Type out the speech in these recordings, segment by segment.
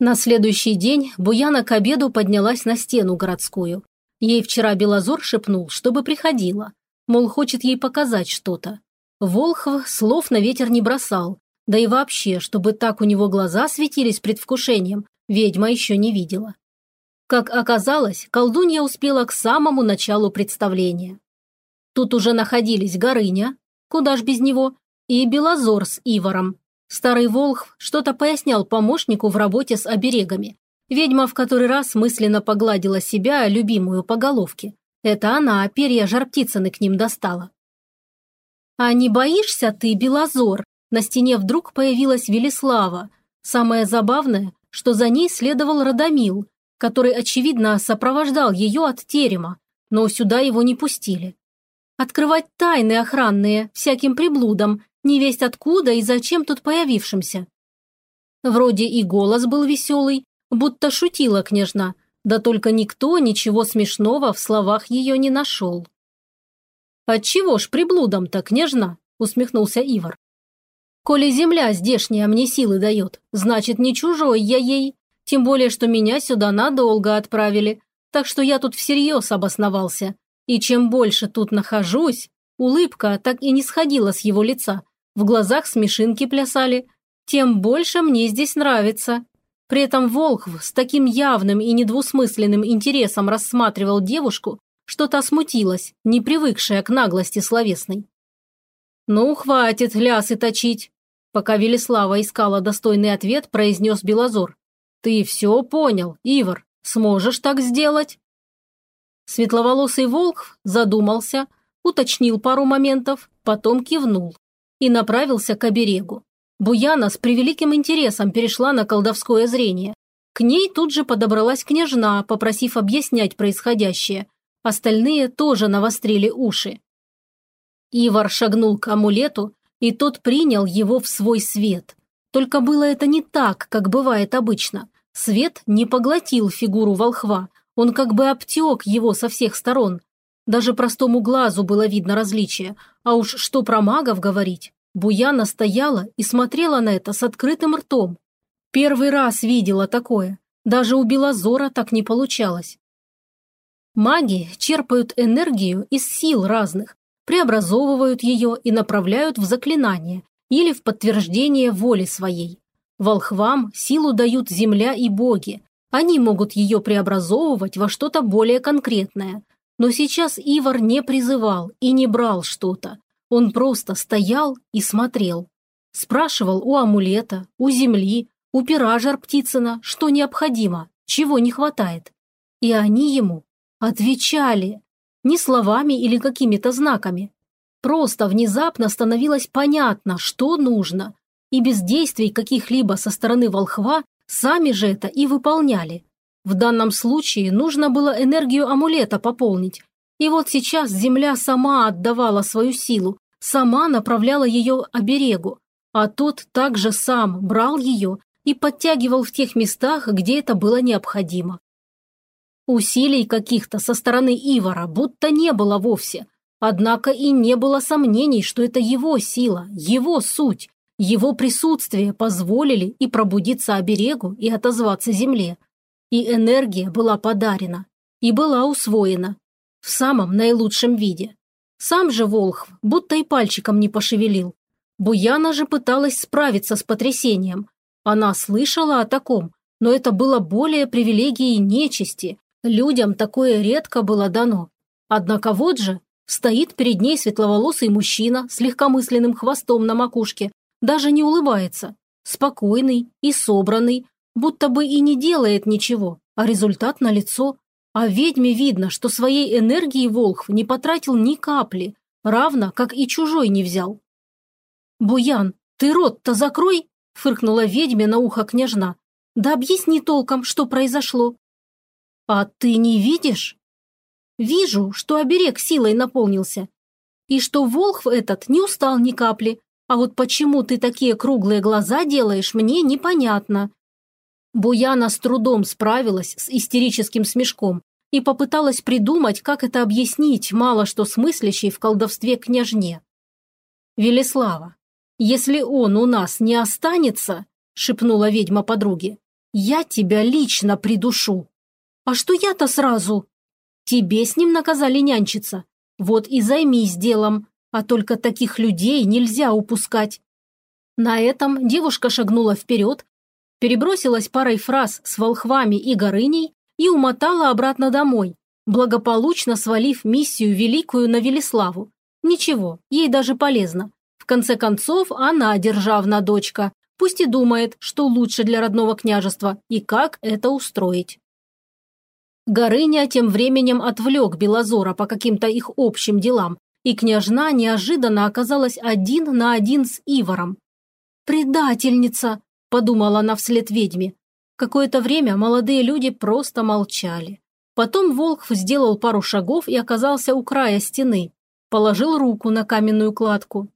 На следующий день Буяна к обеду поднялась на стену городскую. Ей вчера Белозор шепнул, чтобы приходила. Мол, хочет ей показать что-то. Волхв слов на ветер не бросал. Да и вообще, чтобы так у него глаза светились предвкушением, ведьма еще не видела. Как оказалось, колдунья успела к самому началу представления. Тут уже находились Горыня, куда ж без него, и Белозор с Ивором. Старый Волхв что-то пояснял помощнику в работе с оберегами. Ведьма в который раз мысленно погладила себя, любимую по головке. Это она перья жар-птицыны к ним достала. «А не боишься ты, Белозор?» На стене вдруг появилась Велислава. Самое забавное, что за ней следовал Радомил, который, очевидно, сопровождал ее от терема, но сюда его не пустили. Открывать тайны охранные всяким приблудам, не весть откуда и зачем тут появившимся. Вроде и голос был веселый, будто шутила княжна, да только никто ничего смешного в словах ее не нашел. «Отчего ж приблудом-то, княжна?» – усмехнулся Ивар. «Коли земля здешняя мне силы дает, значит, не чужой я ей, тем более, что меня сюда надолго отправили, так что я тут всерьез обосновался. И чем больше тут нахожусь, улыбка так и не сходила с его лица, в глазах смешинки плясали, тем больше мне здесь нравится. При этом Волхв с таким явным и недвусмысленным интересом рассматривал девушку, что та смутилась, не привыкшая к наглости словесной. «Ну, хватит лясы точить!» Пока Велислава искала достойный ответ, произнес Белозор. «Ты все понял, Ивар. Сможешь так сделать?» Светловолосый волк задумался, уточнил пару моментов, потом кивнул и направился к оберегу. Буяна с превеликим интересом перешла на колдовское зрение. К ней тут же подобралась княжна, попросив объяснять происходящее. Остальные тоже навострили уши. Ивар шагнул к амулету, и тот принял его в свой свет. Только было это не так, как бывает обычно. Свет не поглотил фигуру волхва, он как бы обтек его со всех сторон. Даже простому глазу было видно различие, а уж что про магов говорить. Буяна стояла и смотрела на это с открытым ртом. Первый раз видела такое, даже у Белозора так не получалось. Маги черпают энергию из сил разных, преобразовывают ее и направляют в заклинание или в подтверждение воли своей. Волхвам силу дают земля и боги. Они могут ее преобразовывать во что-то более конкретное. Но сейчас Ивар не призывал и не брал что-то. Он просто стоял и смотрел. Спрашивал у амулета, у земли, у пера Птицына, что необходимо, чего не хватает. И они ему отвечали. Не словами или какими-то знаками. Просто внезапно становилось понятно, что нужно, и без действий каких-либо со стороны волхва сами же это и выполняли. В данном случае нужно было энергию амулета пополнить. И вот сейчас земля сама отдавала свою силу, сама направляла ее оберегу, а тот также сам брал ее и подтягивал в тех местах, где это было необходимо. Усилий каких-то со стороны Ивара будто не было вовсе, однако и не было сомнений, что это его сила, его суть, его присутствие позволили и пробудиться оберегу, и отозваться земле. И энергия была подарена, и была усвоена. В самом наилучшем виде. Сам же Волхв будто и пальчиком не пошевелил. Буяна же пыталась справиться с потрясением. Она слышала о таком, но это было более привилегией нечисти. Людям такое редко было дано. Однако вот же стоит перед ней светловолосый мужчина с легкомысленным хвостом на макушке даже не улыбается, спокойный и собранный, будто бы и не делает ничего, а результат налицо. А ведьме видно, что своей энергии Волхв не потратил ни капли, равно как и чужой не взял. «Буян, ты рот-то закрой!» – фыркнула ведьме на ухо княжна. «Да объясни толком, что произошло». «А ты не видишь?» «Вижу, что оберег силой наполнился, и что Волхв этот не устал ни капли, а вот почему ты такие круглые глаза делаешь, мне непонятно». Буяна с трудом справилась с истерическим смешком и попыталась придумать, как это объяснить мало что смыслящей в колдовстве княжне. «Велеслава, если он у нас не останется, — шепнула ведьма подруге, — Я тебя лично придушу. А что я-то сразу? Тебе с ним наказали нянчиться. Вот и займись делом, а только таких людей нельзя упускать. На этом девушка шагнула вперед, перебросилась парой фраз с волхвами и горыней и умотала обратно домой, благополучно свалив миссию великую на Велиславу. Ничего, ей даже полезно. В конце концов, она державна дочка, пусть и думает, что лучше для родного княжества и как это устроить. Горыня тем временем отвлек Белозора по каким-то их общим делам, и княжна неожиданно оказалась один на один с Ивором. «Предательница!» – подумала она вслед ведьме. Какое-то время молодые люди просто молчали. Потом Волхв сделал пару шагов и оказался у края стены. Положил руку на каменную кладку.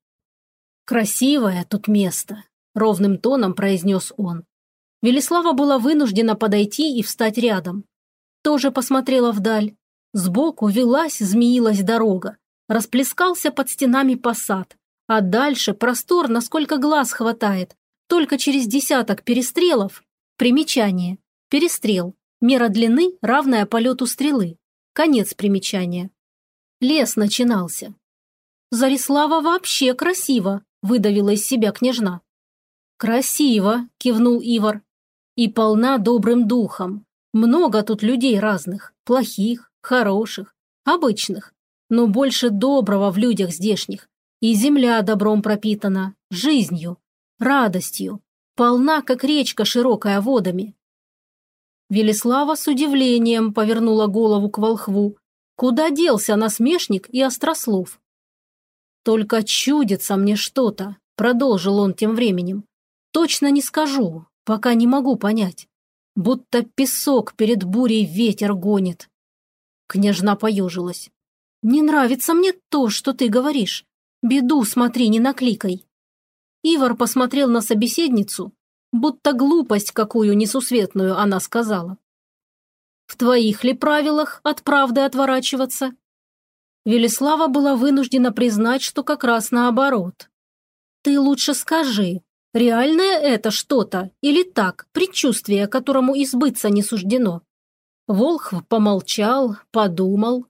«Красивое тут место», – ровным тоном произнес он. Велислава была вынуждена подойти и встать рядом. Тоже посмотрела вдаль. Сбоку велась, змеилась дорога. Расплескался под стенами посад. А дальше простор, насколько глаз хватает. Только через десяток перестрелов. Примечание. Перестрел. Мера длины, равная полету стрелы. Конец примечания. Лес начинался. «Зарислава вообще красиво», – выдавила из себя княжна. «Красиво», – кивнул Ивар. «И полна добрым духом. Много тут людей разных, плохих, хороших, обычных. Но больше доброго в людях здешних. И земля добром пропитана, жизнью, радостью, полна, как речка широкая водами. Велислава с удивлением повернула голову к волхву. Куда делся насмешник и острослов? «Только чудится мне что-то», — продолжил он тем временем. «Точно не скажу, пока не могу понять. Будто песок перед бурей ветер гонит». Княжна поежилась. «Не нравится мне то, что ты говоришь. Беду смотри, не накликай». Ивар посмотрел на собеседницу, будто глупость какую несусветную она сказала. «В твоих ли правилах от правды отворачиваться?» Велислава была вынуждена признать, что как раз наоборот. «Ты лучше скажи, реальное это что-то или так, предчувствие, которому избыться не суждено?» Волхв помолчал, подумал.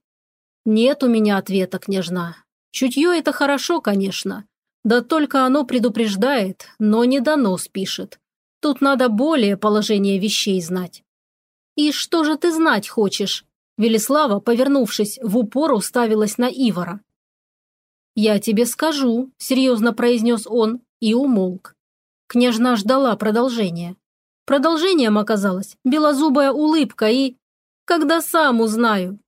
«Нет у меня ответа, княжна. Чутье это хорошо, конечно. Да только оно предупреждает, но не донос пишет. Тут надо более положение вещей знать. И что же ты знать хочешь? Велислава, повернувшись, в упор уставилась на Ивара. «Я тебе скажу», – серьезно произнес он и умолк. Княжна ждала продолжения. Продолжением оказалась белозубая улыбка и... «Когда сам узнаю».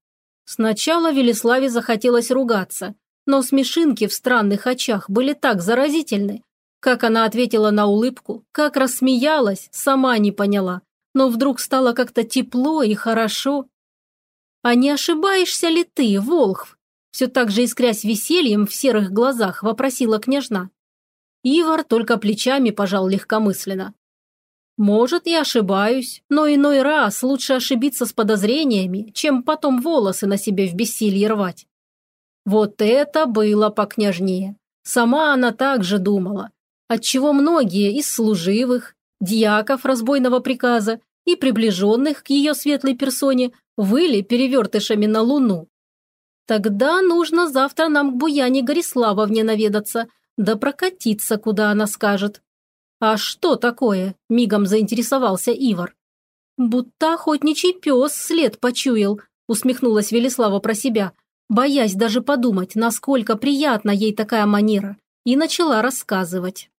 Сначала Велиславе захотелось ругаться, но смешинки в странных очах были так заразительны. Как она ответила на улыбку, как рассмеялась, сама не поняла, но вдруг стало как-то тепло и хорошо. «А не ошибаешься ли ты, Волхв?» Все так же искрясь весельем в серых глазах, вопросила княжна. Ивар только плечами пожал легкомысленно. «Может, и ошибаюсь, но иной раз лучше ошибиться с подозрениями, чем потом волосы на себе в бессилье рвать. Вот это было покняжнее. Сама она так же думала, отчего многие из служивых, дьяков разбойного приказа и приближенных к ее светлой персоне выли перевертышами на луну. Тогда нужно завтра нам к Буяне Гориславовне наведаться, да прокатиться, куда она скажет. А что такое? Мигом заинтересовался Ивар. Будто охотничий пес след почуял, усмехнулась Велислава про себя, боясь даже подумать, насколько приятна ей такая манера, и начала рассказывать.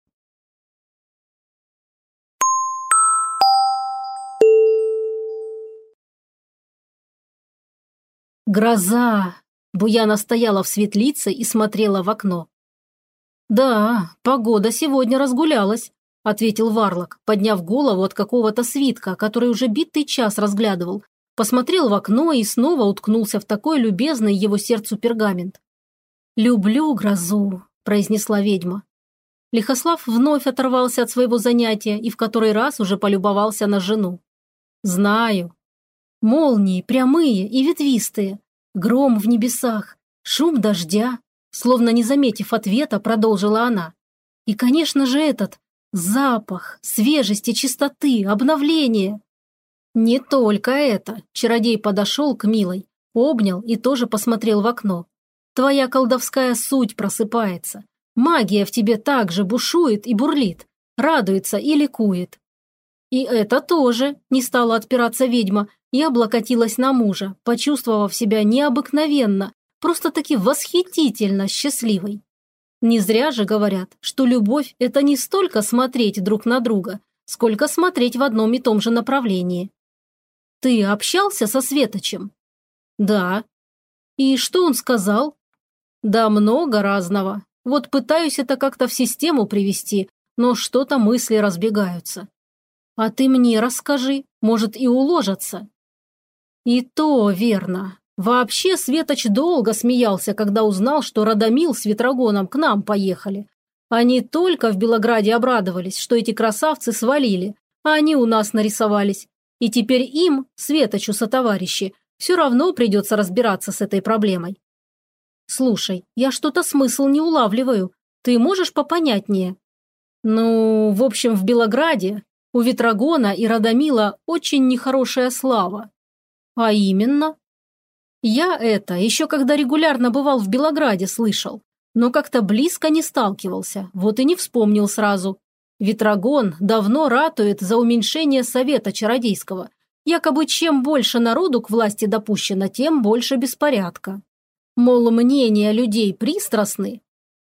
Гроза! Буяна стояла в светлице и смотрела в окно. «Да, погода сегодня разгулялась», – ответил Варлок, подняв голову от какого-то свитка, который уже битый час разглядывал, посмотрел в окно и снова уткнулся в такой любезный его сердцу пергамент. «Люблю грозу», – произнесла ведьма. Лихослав вновь оторвался от своего занятия и в который раз уже полюбовался на жену. «Знаю. Молнии прямые и ветвистые, гром в небесах, шум дождя», словно не заметив ответа, продолжила она. «И, конечно же, этот, Запах, свежести, чистоты, обновление. Не только это. Чародей подошел к Милой, обнял и тоже посмотрел в окно. Твоя колдовская суть просыпается. Магия в тебе также бушует и бурлит, радуется и ликует. И это тоже, не стала отпираться ведьма, и облокотилась на мужа, почувствовав себя необыкновенно, просто-таки восхитительно счастливой. Не зря же говорят, что любовь – это не столько смотреть друг на друга, сколько смотреть в одном и том же направлении. Ты общался со Светочем? Да. И что он сказал? Да много разного. Вот пытаюсь это как-то в систему привести, но что-то мысли разбегаются. А ты мне расскажи, может и уложатся. И то верно. Вообще Светоч долго смеялся, когда узнал, что Радомил с Ветрогоном к нам поехали. Они только в Белограде обрадовались, что эти красавцы свалили, а они у нас нарисовались. И теперь им, Светочу сотоварищи, все равно придется разбираться с этой проблемой. Слушай, я что-то смысл не улавливаю. Ты можешь попонятнее? Ну, в общем, в Белограде у Ветрогона и Радомила очень нехорошая слава. А именно? Я это еще когда регулярно бывал в Белограде слышал, но как-то близко не сталкивался, вот и не вспомнил сразу. Ветрогон давно ратует за уменьшение Совета Чародейского. Якобы чем больше народу к власти допущено, тем больше беспорядка. Мол, мнения людей пристрастны,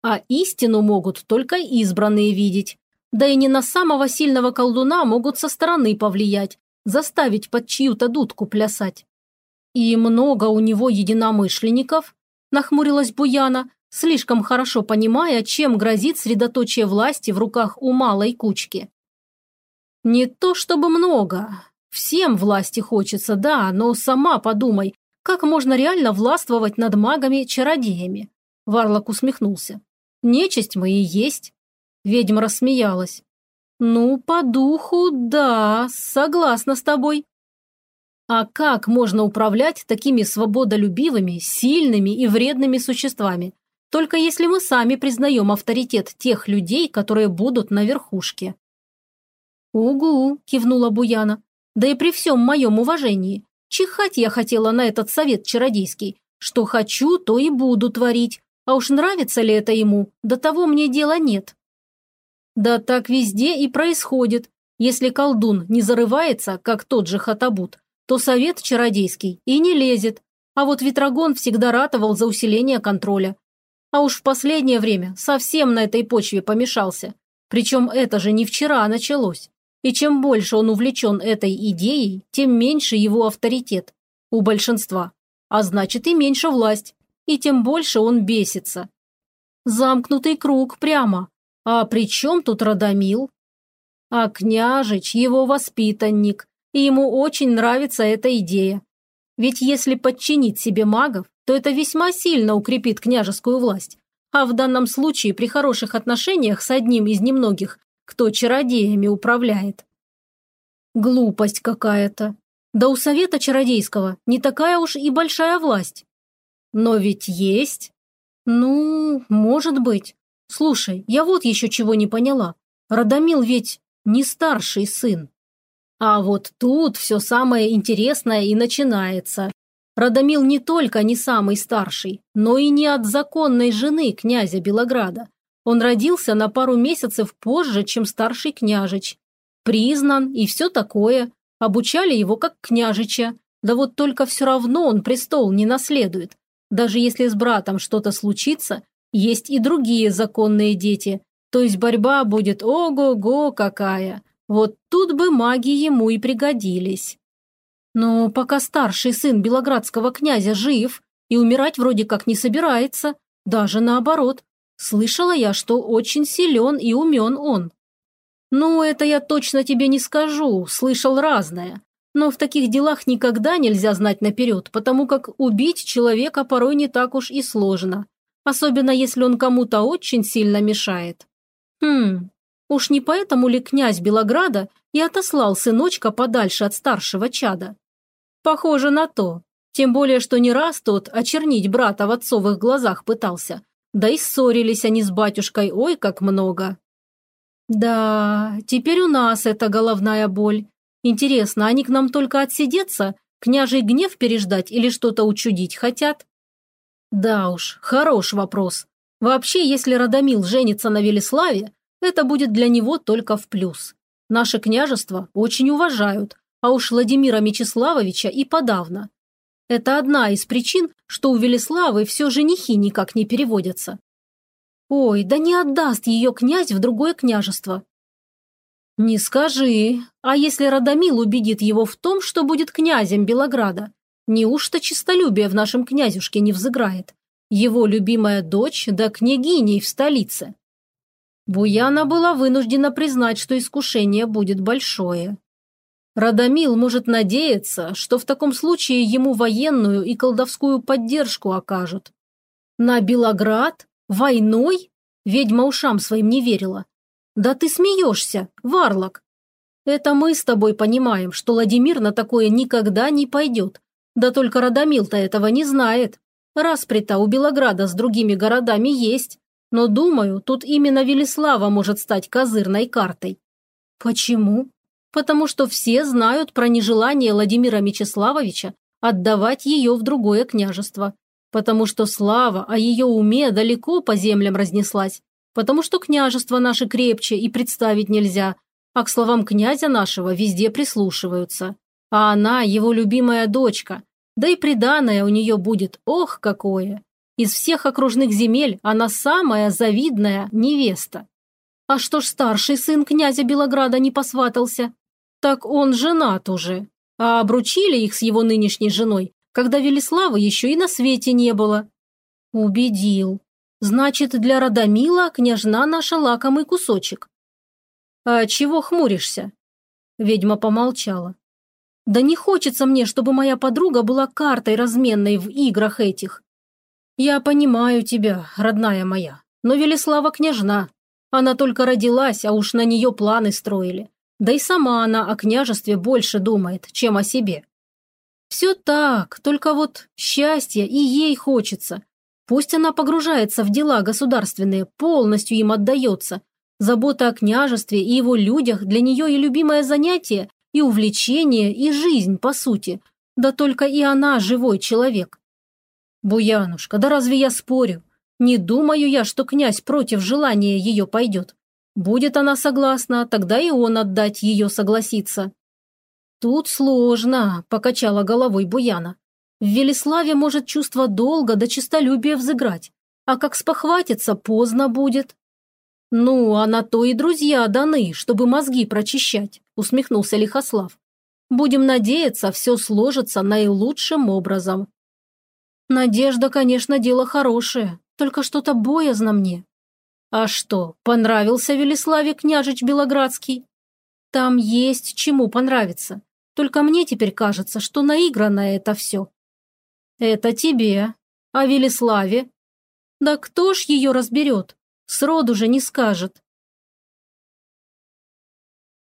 а истину могут только избранные видеть. Да и не на самого сильного колдуна могут со стороны повлиять, заставить под чью-то дудку плясать. И много у него единомышленников, нахмурилась Буяна, слишком хорошо понимая, чем грозит средоточие власти в руках у малой кучки. Не то чтобы много. Всем власти хочется, да, но сама подумай, как можно реально властвовать над магами-чародеями? Варлок усмехнулся. Нечисть мы и есть. Ведьма рассмеялась. «Ну, по духу, да, согласна с тобой». А как можно управлять такими свободолюбивыми, сильными и вредными существами? Только если мы сами признаем авторитет тех людей, которые будут на верхушке. «Угу», – кивнула Буяна. «Да и при всем моем уважении. Чихать я хотела на этот совет чародейский. Что хочу, то и буду творить. А уж нравится ли это ему, до того мне дела нет». Да так везде и происходит. Если колдун не зарывается, как тот же Хатабут, то совет чародейский и не лезет. А вот Ветрогон всегда ратовал за усиление контроля. А уж в последнее время совсем на этой почве помешался. Причем это же не вчера началось. И чем больше он увлечен этой идеей, тем меньше его авторитет. У большинства. А значит и меньше власть. И тем больше он бесится. Замкнутый круг прямо. А при чем тут Радомил? А княжич его воспитанник, и ему очень нравится эта идея. Ведь если подчинить себе магов, то это весьма сильно укрепит княжескую власть. А в данном случае при хороших отношениях с одним из немногих, кто чародеями управляет. Глупость какая-то. Да у совета чародейского не такая уж и большая власть. Но ведь есть. Ну, может быть. Слушай, я вот еще чего не поняла. Радомил ведь не старший сын. А вот тут все самое интересное и начинается. Радомил не только не самый старший, но и не от законной жены князя Белограда. Он родился на пару месяцев позже, чем старший княжич. Признан и все такое. Обучали его как княжича. Да вот только все равно он престол не наследует. Даже если с братом что-то случится, есть и другие законные дети, то есть борьба будет ого-го какая. Вот тут бы маги ему и пригодились. Но пока старший сын белоградского князя жив и умирать вроде как не собирается, даже наоборот. Слышала я, что очень силен и умен он. Ну, это я точно тебе не скажу, слышал разное. Но в таких делах никогда нельзя знать наперед, потому как убить человека порой не так уж и сложно особенно если он кому-то очень сильно мешает. Хм, уж не поэтому ли князь Белограда и отослал сыночка подальше от старшего чада? Похоже на то. Тем более, что не раз тот очернить брата в отцовых глазах пытался. Да и ссорились они с батюшкой ой как много. Да, теперь у нас это головная боль. Интересно, они к нам только отсидеться, княжий гнев переждать или что-то учудить хотят? Да уж, хорош вопрос. Вообще, если Радомил женится на Велиславе, это будет для него только в плюс. Наше княжество очень уважают, а уж Владимира Мечиславовича и подавно. Это одна из причин, что у Велиславы все женихи никак не переводятся. Ой, да не отдаст ее князь в другое княжество. Не скажи, а если Радомил убедит его в том, что будет князем Белограда? Неужто честолюбие в нашем князюшке не взыграет? Его любимая дочь да княгиней в столице. Буяна была вынуждена признать, что искушение будет большое. Радомил может надеяться, что в таком случае ему военную и колдовскую поддержку окажут. На Белоград? Войной? Ведьма ушам своим не верила. Да ты смеешься, Варлок. Это мы с тобой понимаем, что Владимир на такое никогда не пойдет. Да только Радомил-то этого не знает. Расприта у Белограда с другими городами есть. Но, думаю, тут именно Велислава может стать козырной картой. Почему? Потому что все знают про нежелание Владимира Мечиславовича отдавать ее в другое княжество, потому что слава о ее уме далеко по землям разнеслась, потому что княжество наше крепче и представить нельзя, а к словам князя нашего везде прислушиваются. А она его любимая дочка, да и приданое у нее будет, ох, какое! Из всех окружных земель она самая завидная невеста. А что ж старший сын князя Белограда не посватался? Так он женат уже. А обручили их с его нынешней женой, когда Велиславы еще и на свете не было. Убедил. Значит, для Радомила княжна наша лакомый кусочек. А чего хмуришься? Ведьма помолчала. Да не хочется мне, чтобы моя подруга была картой разменной в играх этих. Я понимаю тебя, родная моя, но Велислава княжна. Она только родилась, а уж на нее планы строили. Да и сама она о княжестве больше думает, чем о себе. Все так, только вот счастья и ей хочется. Пусть она погружается в дела государственные, полностью им отдается. Забота о княжестве и его людях для нее и любимое занятие, и увлечение, и жизнь, по сути. Да только и она живой человек. Буянушка, да разве я спорю? Не думаю я, что князь против желания ее пойдет. Будет она согласна, тогда и он отдать ее согласится. Тут сложно, покачала головой Буяна. В Велиславе может чувство долга до честолюбия взыграть, а как спохватится, поздно будет. Ну, а на то и друзья даны, чтобы мозги прочищать, усмехнулся Лихослав. Будем надеяться, все сложится наилучшим образом. Надежда, конечно, дело хорошее, только что-то боязно мне. А что, понравился Велиславе княжич Белоградский? Там есть чему понравиться. Только мне теперь кажется, что наиграно это все. Это тебе. А Велиславе? Да кто ж ее разберет? Сроду же не скажет.